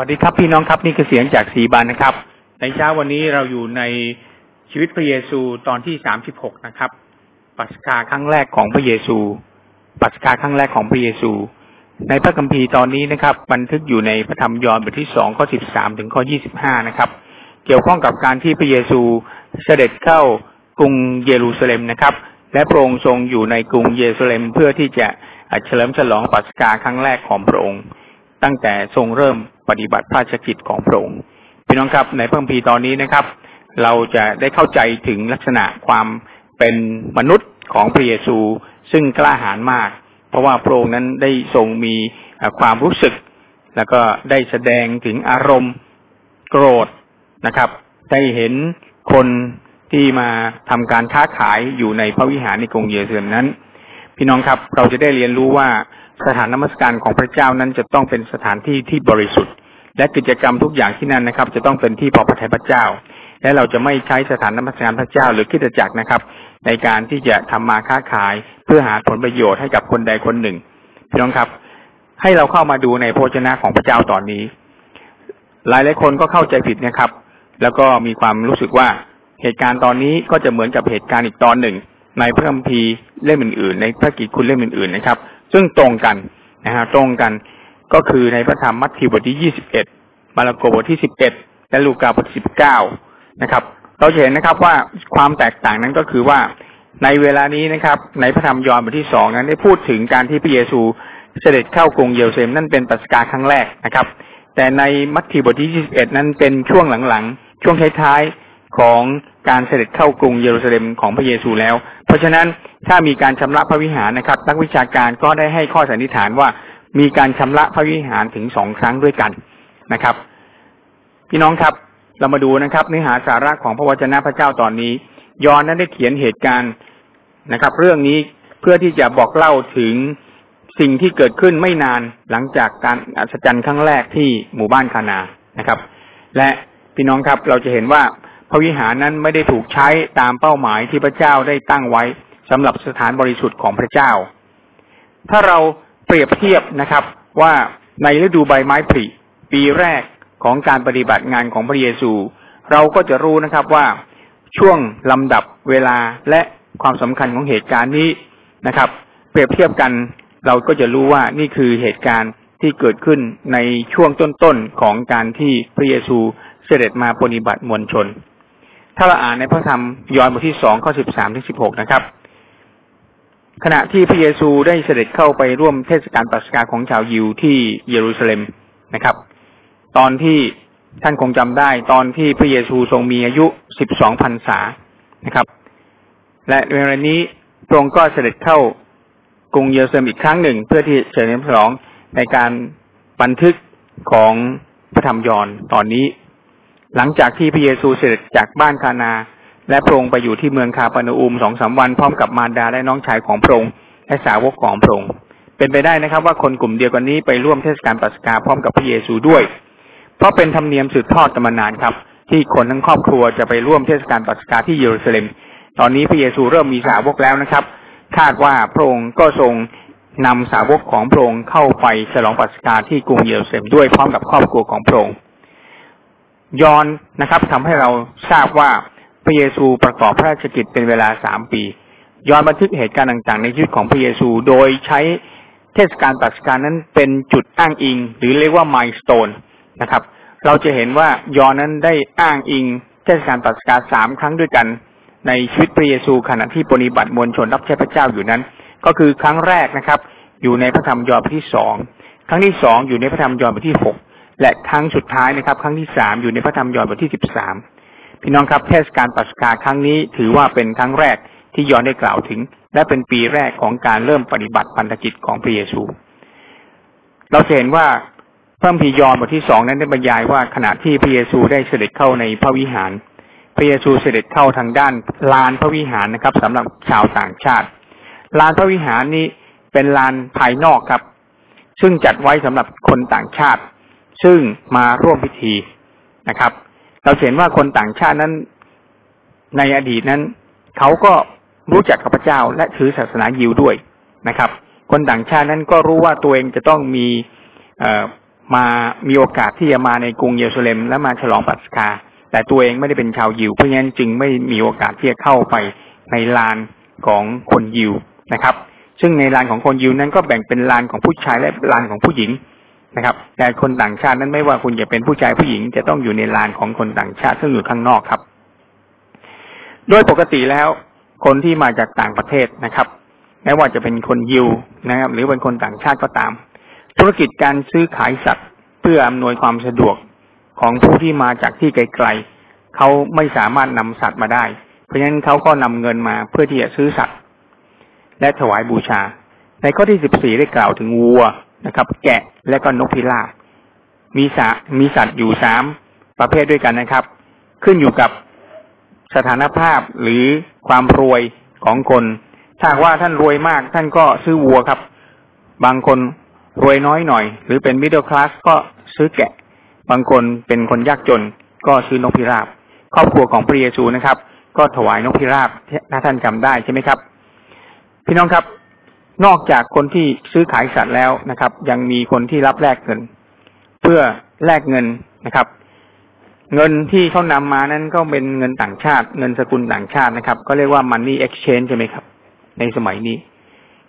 วัสดีครับพี่น้องครับนี่คือเสียงจากสีบานนะครับ ในเช้าวันนี้เราอยู่ในชีวิตพระเยซูตอนที่สามสิบหกนะครับ ปัสกาครั้งแรกของพระเยซู ปัสกาครั้งแรกของพระเยซู ในพระคัมภีร์ตอนนี้นะครับ บันทึกอยู่ในพระธรรมยอห์นบทที่สองข้อสิบสามถึงข้อยี่สิบห้านะครับ เกี่ยวข้องกับการที่พระเยซูเสด็จเข้ากรุงเยรูซาเล็มนะครับ และพระองค์ทรงอยู่ในกรุงเยรูซาเล็มเพื่อที่จะเฉลิมฉลองปัสกาครั้งแรกของพระองค์ ตั้งแต่ทรงเริ่ม ปฏิบัติพระราชกิจของพระองค์พี่น้องครับในพระคัมภีร์ตอนนี้นะครับ เราจะได้เข้าใจถึงลักษณะความเป็นมนุษย์ของพระเยซูซึ่งกล้าหาญมาก เพราะว่าพระองค์นั้นได้ทรงมีความรู้สึก แล้วก็ได้แสดงถึงอารมณ์โกรธนะครับ ได้เห็นคนที่มาทำการค้าขายอยู่ในพระวิหารในกรุงเยรูซาเล็มนั้น พี่น้องครับเราจะได้เรียนรู้ว่าสถานนมัสการของพระเจ้านั้นจะต้องเป็นสถานที่ที่บริสุทธิ์ และกิจกรรมทุกอย่างที่นั่นนะครับ จะต้องเป็นที่พอพระทัยพระเจ้า และเราจะไม่ใช้สถานนมัสการพระเจ้า หรือคิดจักรนะครับ ในการที่จะทำมาค้าขายเพื่อหาผลประโยชน์ให้กับคนใดคนหนึ่ง พี่น้องครับ ให้เราเข้ามาดูในโภชนะของพระเจ้าตอนนี้ หลายหลายคนก็เข้าใจผิดนะครับ แล้วก็มีความรู้สึกว่าเหตุการณ์ตอนนี้ก็จะเหมือนกับเหตุการณ์อีกตอนหนึ่ง ในพระคัมภีร์เล่มอื่นๆ ในพระกิจคุณเล่มอื่นๆนะครับ ซึ่งตรงกันนะฮะตรงกันก็คือในพระธรรมมัทธิวบทที่ยี่สิบเอ็ดมาระโกบทที่สิบเอ็ดและลูกาบทสิบเก้านะครับ เราจะเห็นนะครับว่าความแตกต่างนั้นก็คือว่าในเวลานี้นะครับ ในพระธรรมยอห์นบทที่สองนั้นได้พูดถึงการที่พระเยซูเสด็จเข้ากรุงเยรูซาเล็มนั่นเป็นปัสกาครั้งแรกนะครับ แต่ในมัทธิวบทที่ยี่สิบเอ็ดนั้นเป็นช่วงหลังๆช่วงท้ายๆของการเสด็จเข้ากรุงเยรูซาเล็มของพระเยซูแล้ว เพราะฉะนั้นถ้ามีการชำระพระวิหารนะครับ นักวิชาการก็ได้ให้ข้อสันนิษฐานว่ามีการชำระพระวิหารถึงสองครั้งด้วยกันนะครับ พี่น้องครับเรามาดูนะครับ เนื้อหาสาระของพระวจนะพระเจ้าตอนนี้ ยอนนั้นได้เขียนเหตุการณ์นะครับ เรื่องนี้เพื่อที่จะบอกเล่าถึงสิ่งที่เกิดขึ้นไม่นานหลังจากการอัศจรรย์ครั้งแรกที่หมู่บ้านคานานะครับ และพี่น้องครับเราจะเห็นว่า พระวิหารนั้นไม่ได้ถูกใช้ตามเป้าหมายที่พระเจ้าได้ตั้งไว้สำหรับสถานบริสุทธิ์ของพระเจ้า ถ้าเราเปรียบเทียบนะครับว่าในฤดูใบไม้ผลิปีแรกของการปฏิบัติงานของพระเยซู เราก็จะรู้นะครับว่าช่วงลำดับเวลาและความสำคัญของเหตุการณ์นี้นะครับ เปรียบเทียบกันเราก็จะรู้ว่านี่คือเหตุการณ์ที่เกิดขึ้นในช่วงต้นๆของการที่พระเยซูเสด็จมาปฏิบัติมวลชน ถ้าเราอ่านในพระธรรมยอห์นบทที่สองข้อสิบสามถึงสิบหกนะครับ ขณะที่พระเยซูได้เสด็จเข้าไปร่วมเทศกาลปัสกาของชาวยิวที่เยรูซาเล็มนะครับ ตอนที่ท่านคงจำได้ ตอนที่พระเยซูทรงมีอายุสิบสองพรรษานะครับ และเวลานี้พระองค์ก็เสด็จเข้ากรุงเยรูซาเล็มอีกครั้งหนึ่ง เพื่อที่เฉลิมฉลองในการบันทึกของพระธรรมยอห์นตอนนี้ หลังจากที่พระเยซูเสด็จจากบ้านคานา และพระองค์ไปอยู่ที่เมืองคาปานูอุมสองสาวันพร้อมกับมารดาและน้องชายของพระองค์และสาวกของพระองค์เป็นไปได้นะครับ ว่าคนกลุ่มเดียวกันนี้ไปร่วมเทศกาลปัสกาพร้อมกับพระเยซูด้วย เพราะเป็นธรรมเนียมสืบทอดกันมานานครับ ที่คนทั้งครอบครัวจะไปร่วมเทศกาลปัสกาที่เยรูซาเล็ม ตอนนี้พระเยซูเริ่มมีสาวกแล้วนะครับ คาดว่าพระองค์ก็ทรงนำสาวกของพระองค์เข้าไปฉลองปัสกาที่กรุงเยรูซาเล็มด้วยพร้อมกับครอบครัวของพระองค์ ยอนนะครับทำให้เราทราบว่าพระเยซูประกอบพระราชกิจเป็นเวลาสามปีย้อนบันทึกเหตุการณ์ต่างๆ ในชีวิตของพระเยซู โดยใช้เทศกาลปัสการนั้นเป็นจุดอ้างอิง หรือเรียกว่าไมล์สโตนนะครับ เราจะเห็นว่ายอนนั้นได้อ้างอิง เทศกาลปัสการสามครั้งด้วยกัน ในชีวิตพระเยซูขณะที่ปฏิบัติมวลชนรับใช้พระเจ้าอยู่นั้น ก็คือครั้งแรกนะครับ อยู่ในพระธรรมยอห์นบทที่สองครั้งที่สองอยู่ในพระธรรมยอห์นบทที่หก และครั้งสุดท้ายนะครับ ครั้งที่สามอยู่ในพระธรรมยอห์นบทที่สิบสามพี่น้องครับเทศกาลปัสกาครั้งนี้ถือว่าเป็นครั้งแรกที่ยอนได้กล่าวถึง และเป็นปีแรกของการเริ่มปฏิบัติพันธกิจของพระเยซู เราเห็นว่าเพิ่มพียอนบทที่สองนั้นได้บรรยายว่าขณะที่พระเยซูได้เสด็จเข้าในพระวิหาร พระเยซูเสด็จเข้าทางด้านลานพระวิหารนะครับสำหรับชาวต่างชาติ ลานพระวิหารนี้เป็นลานภายนอกครับ ซึ่งจัดไว้สำหรับคนต่างชาติ ซึ่งมาร่วมพิธีนะครับ เราเห็นว่าคนต่างชาตินั้นในอดีตนั้น เขาก็รู้จักกับพระเจ้าและถือศาสนายิวด้วยนะครับ คนต่างชาตินั้นก็รู้ว่าตัวเองจะต้องมีมามีโอกาสที่จะมาในกรุงเยรูซาเล็ม และมาฉลองปัสกา แต่ตัวเองไม่ได้เป็นชาวยิว เพราะฉะนั้นจึงไม่มีโอกาสที่จะเข้าไปในลานของคนยิวนะครับ ซึ่งในลานของคนยิวนั้นก็แบ่งเป็นลานของผู้ชายและลานของผู้หญิง นะครับ แต่คนต่างชาตินั้นไม่ว่าคุณจะเป็นผู้ชายผู้หญิงจะต้องอยู่ในลานของคนต่างชาติซึ่งอยู่ข้างนอกครับ โดยปกติแล้ว คนที่มาจากต่างประเทศนะครับไม่ว่าจะเป็นคนยิวนะครับ หรือเป็นคนต่างชาติก็ตาม ธุรกิจการซื้อขายสัตว์เพื่ออำนวยความสะดวกของผู้ที่มาจากที่ไกลๆเขาไม่สามารถนำสัตว์มาได้ เพราะฉะนั้นเขาก็นำเงินมาเพื่อที่จะซื้อสัตว์ และถวายบูชา ในข้อที่สิบสี่ได้กล่าวถึงวัว นะครับ แกะและก็นกพิราบมีสามีสัตว์อยู่สามประเภทด้วยกันนะครับ ขึ้นอยู่กับสถานภาพหรือความรวยของคน ถ้าว่าท่านรวยมาก ท่านก็ซื้อวัวครับ บางคนรวยน้อยหน่อย หรือเป็นมิดเดิลคลาสก็ซื้อแกะ บางคนเป็นคนยากจน ก็ซื้อนกพิราบ ครอบครัวของพระเยซูนะครับ ก็ถวายนกพิราบถ้าท่านจำได้ใช่ไหมครับ พี่น้องครับ นอกจากคนที่ซื้อขายสัตว์แล้วนะครับ ยังมีคนที่รับแลกเงิน เพื่อแลกเงินนะครับ เงินที่เขานำมานั้นก็เป็นเงินต่างชาติ เงินสกุลต่างชาตินะครับ ก็เรียกว่า money exchange ใช่ไหมครับ ในสมัยนี้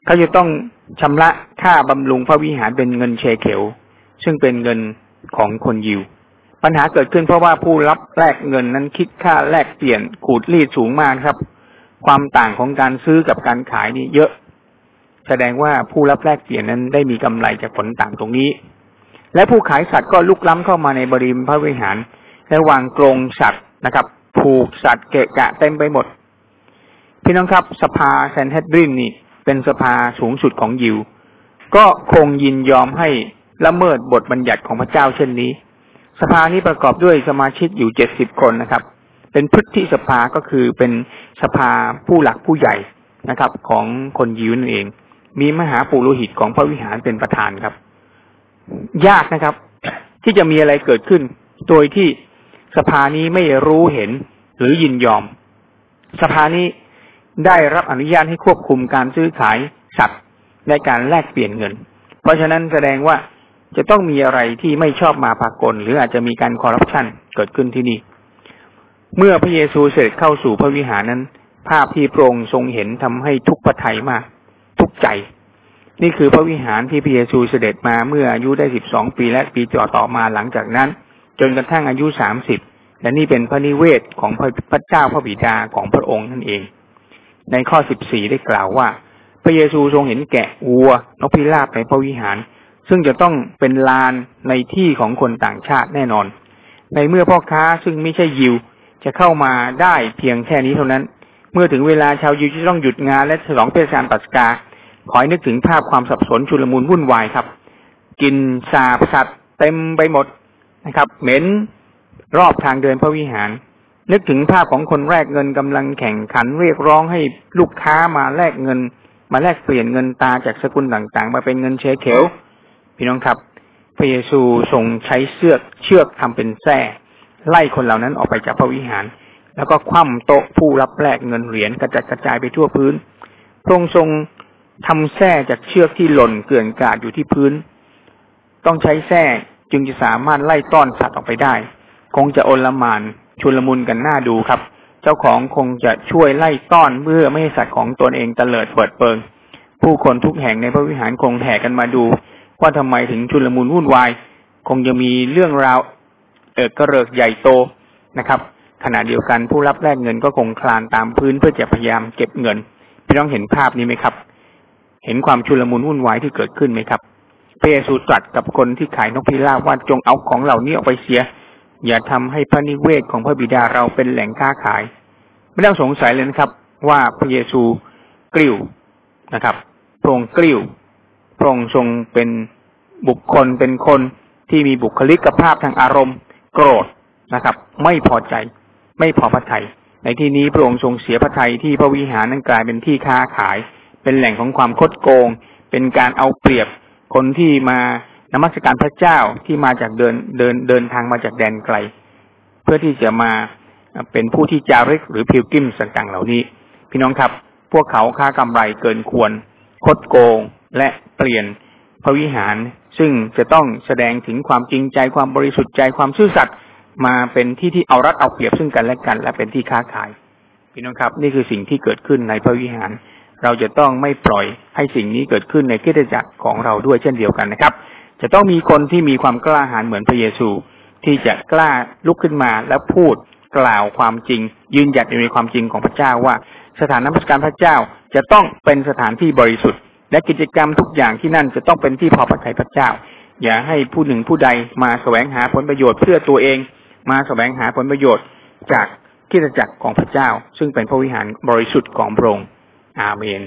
เขาจะต้องชำระค่าบำรุงพระวิหารเป็นเงินเชเขลซึ่งเป็นเงินของคนยิว ปัญหาเกิดขึ้นเพราะว่าผู้รับแลกเงินนั้นคิดค่าแลกเปลี่ยนขูดรีดสูงมากครับ ความต่างของการซื้อกับการขายนี่เยอะ แสดงว่าผู้รับแลกเปลี่ยนนั้นได้มีกำไรจากผลต่างตรงนี้ และผู้ขายสัตว์ก็ลุกล้ำเข้ามาในบริมพระวิหาร และวางกรงสัตว์นะครับ ผูกสัตว์เกะกะเต็มไปหมด พี่น้องครับสภาแซนเฮดรินนี่ เป็นสภาสูงสุดของยิว ก็คงยินยอมให้ละเมิดบทบัญญัติของพระเจ้าเช่นนี้ สภานี้ประกอบด้วยสมาชิกอยู่เจ็ดสิบคนนะครับ เป็นพฤทธิสภาก็คือเป็นสภาผู้หลักผู้ใหญ่นะครับ ของคนยิวนั่นเอง มีมหาปุโรหิตของพระวิหารเป็นประธานครับ ยากนะครับ ที่จะมีอะไรเกิดขึ้น โดยที่สภานี้ไม่รู้เห็นหรือยินยอม สภานี้ได้รับอนุญาตให้ควบคุมการซื้อขายสัตว์ในการแลกเปลี่ยนเงิน เพราะฉะนั้นแสดงว่าจะต้องมีอะไรที่ไม่ชอบมาพากล หรืออาจจะมีการคอร์รัปชันเกิดขึ้นที่นี่ เมื่อพระเยซูเสด็จเข้าสู่พระวิหารนั้น ภาพที่พระองค์ทรงเห็นทำให้ทุกข์พระทัยมาก กใจ นี่คือพระวิหารที่พระเยซูเสด็จมาเมื่ออายุได้สิบสองปีและปีต่อต่อมาหลังจากนั้น จนกระทั่งอายุสามสิบและนี่เป็นพระนิเวศของพระเจ้าพระบิดาของพระองค์นั่นเอง ในข้อสิบสี่ได้กล่าวว่า พระเยซูทรงเห็นแกะวัวนกพิราบในพระวิหาร ซึ่งจะต้องเป็นลานในที่ของคนต่างชาติแน่นอน ในเมื่อพ่อค้าซึ่งไม่ใช่ยิวจะเข้ามาได้เพียงแค่นี้เท่านั้น เมื่อถึงเวลาชาวยิวจะต้องหยุดงานและฉลองเทศกาลปัสกา ขอให้นึกถึงภาพความสับสนชุลมุนวุ่นวายครับกินสาบสัตว์เต็มไปหมดนะครับ เหม็นรอบทางเดินพระวิหาร นึกถึงภาพของคนแลกเงินกำลังแข่งขันเรียกร้องให้ลูกค้ามาแลกเงิน มาแลกเปลี่ยนเงินตาจากสกุลต่างๆ มาเป็นเงินเชเขวพี่น้องครับพระเยซูทรงใช้เสือกเชือกทำเป็นแส้ไล่คนเหล่านั้นออกไปจากพระวิหาร แล้วก็คว่ำโต๊ะผู้รับแลกเงินเหรียญกระจัดกระจายไปทั่วพื้นพระองค์ทรง ทำแส้จากเชือกที่หล่นเกลื่อนกาดอยู่ที่พื้น ต้องใช้แส้จึงจะสามารถไล่ต้อนสัตว์ออกไปได้ คงจะโอลมานชุลมุนกันหน้าดูครับ เจ้าของคงจะช่วยไล่ต้อนเพื่อไม่ให้สัตว์ของตนเองเตลิดเปิดเปิง ผู้คนทุกแห่งในพระวิหารคงแห่กันมาดู ว่าทำไมถึงชุลมุนวุ่นวาย คงจะมีเรื่องราวเออกระเริกใหญ่โตนะครับ ขณะเดียวกันผู้รับแลกเงินก็คงคลานตามพื้นเพื่อจะพยายามเก็บเงิน พี่น้องเห็นภาพนี้ไหมครับ เห็นความชุลมุนวุ่นวายที่เกิดขึ้นไหมครับพระเยซูตรัสกับคนที่ขายนกพิราบว่าจงเอาของเหล่านี้ออกไปเสีย อย่าทำให้พระนิเวศของพระบิดาเราเป็นแหล่งค้าขาย ไม่ต้องสงสัยเลยนะครับ ว่าพระเยซูกลิ้วนะครับพระองค์กลิ้วพระองค์ทรงเป็นบุคคลเป็นคนที่มีบุคลิกภาพทางอารมณ์ โกรธนะครับ ไม่พอใจ ไม่พอพระทยัยในที่นี้พระองค์ทรงเสียพระทัยที่พระวิหารนั้นกลายเป็นที่ค้าขาย เป็นแหล่งของความคดโกง เป็นการเอาเปรียบคนที่มานมัสการพระเจ้าที่มาจากเดินเดินเดินทางมาจากแดนไกล เพื่อที่จะมาเป็นผู้ที่จาริกหรือพิวกิมต่างๆเหล่านี้ พี่น้องครับ พวกเขาค้ากำไรเกินควร คดโกงและเปลี่ยนพระวิหาร ซึ่งจะต้องแสดงถึงความจริงใจความบริสุทธิ์ใจความซื่อสัตย์มาเป็นที่ที่เอารัดเอาเปรียบซึ่งกันและกัน และเป็นที่ค้าขาย พี่น้องครับ นี่คือสิ่งที่เกิดขึ้นในพระวิหาร เราจะต้องไม่ปล่อยให้สิ่งนี้เกิดขึ้นในคริสตจักรของเราด้วยเช่นเดียวกันนะครับ จะต้องมีคนที่มีความกล้าหาญเหมือนพระเยซู ที่จะกล้าลุกขึ้นมาและพูดกล่าวความจริง ยืนหยัดอยู่ในความจริงของพระเจ้าว่า สถานนมัสการพระเจ้าจะต้องเป็นสถานที่บริสุทธิ์ และกิจกรรมทุกอย่างที่นั่นจะต้องเป็นที่พอพระทัยพระเจ้า อย่าให้ผู้หนึ่งผู้ใดมาแสวงหาผลประโยชน์เพื่อตัวเอง มาแสวงหาผลประโยชน์จากคริสตจักรของพระเจ้า ซึ่งเป็นพระวิหารบริสุทธิ์ของพระองค์ อาเมน